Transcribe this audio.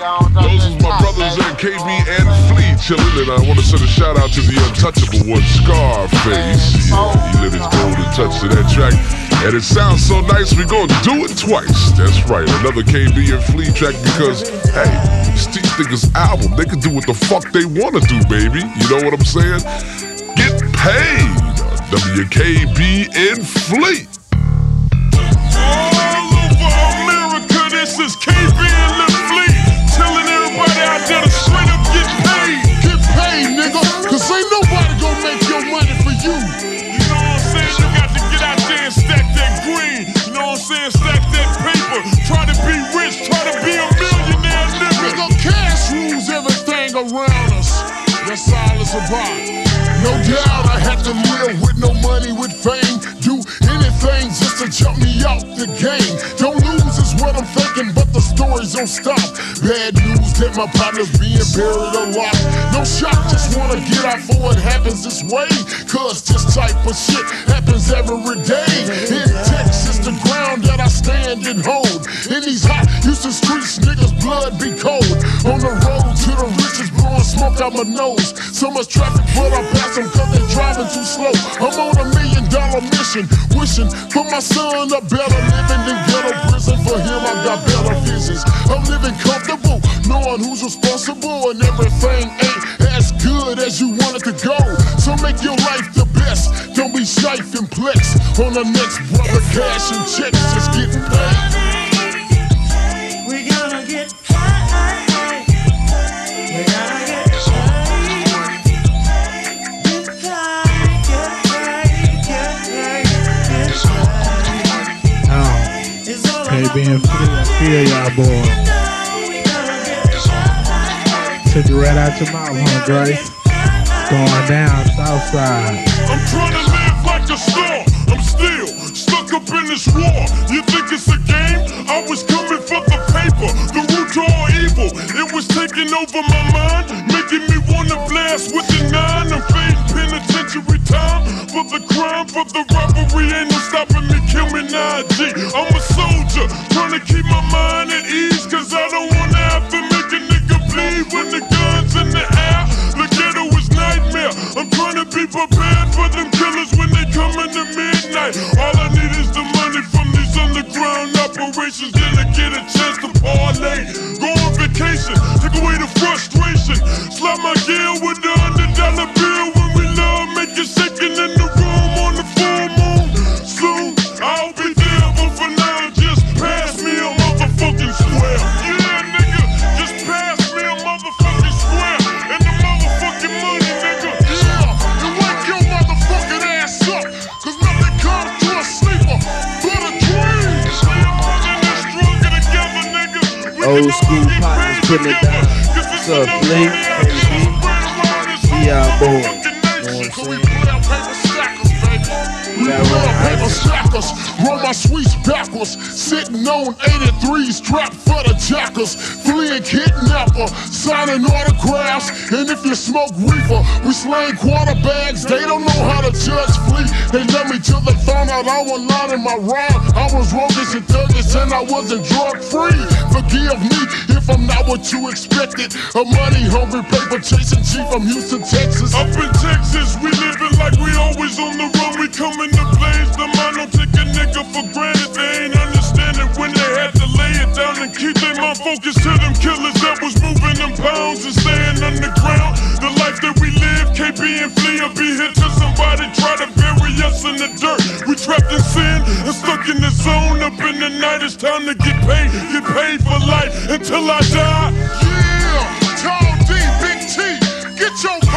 Those is my brothers and KB and Flea chillin', and I want to send a shout out to the untouchable one, Scarface. Yeah, he lit his golden touch to that track, and it sounds so nice. We gonna do it twice. That's right, another KB and Flea track because hey, it's these niggas' album. They can do what the fuck they wanna do, baby. You know what I'm saying? Get paid. Uh, WKB and Fleet. Gonna make your money for you. You know what I'm saying? You got to get out there and stack that green. You know what I'm saying? Stack that paper. Try to be rich. Try to be a millionaire, nigga. Nigga, cash rules everything around us. That's all it's about. No doubt I had to live with no money, with fame. Do anything just to jump me out the game. Don't lose is what I'm thinking, but the stories don't stop. Bad news that my partner's being buried alive. No shock, wanna get out for what happens this way. Cause this type of shit happens every day. In Texas, the ground that I stand and hold. In these hot Houston streets, niggas' blood be cold. On the road to the riches, blowing smoke out my nose. So much traffic, but I pass them cause they driving too slow. I'm on a million dollar mission, wishing for my son a better living than ghetto prison. For him, I got better visions. I'm living comfortable, knowing who's responsible, and everything ain't as good as you want it to go. So make your life the best. Don't be shy and flex on the next brother. Cash and checks, just getting paid. We gonna get paid. Oh, the Flea, I feel y'all, boy. money. We gonna get paid. Took it right out your mouth, huh, Grace? Going down, south side. I'm trying to live like a star. I'm still stuck up in this war. You think it's a game? I was coming for the paper. The root to all evil. It was taking over my mind, making me wanna blast with the nine. I'm fading penitentiary time for the crime, for the robbery. Ain't no stopping me. Kill me 9G. I'm a soldier, trying to keep my mind at ease. Then I get a chance to parlay. Go on vacation, Old school partners putting it down. What's up, enough Flea? money out here KB? spread around this whole Yeah, boy. motherfucking nation. So we play our paper stackers. Roll my sweets backwards. Sitting on 83 strapped for the jackers. Fleeing kidnapper. Signing autographs. And if you smoke reefer, we slang quarterbacks. They don't know how to judge fleet. They led me till they found out I was lying in my rhyme. I was roguish and thuggish and I wasn't drug free. Forgive me if I'm not what you expected. A money hungry paper chasing G from Houston, Texas. Up in Texas, we living like we always on the run. We coming to blaze the mind. Time to get paid. Get paid for life until I die. Yeah, Tall D, Big T, get your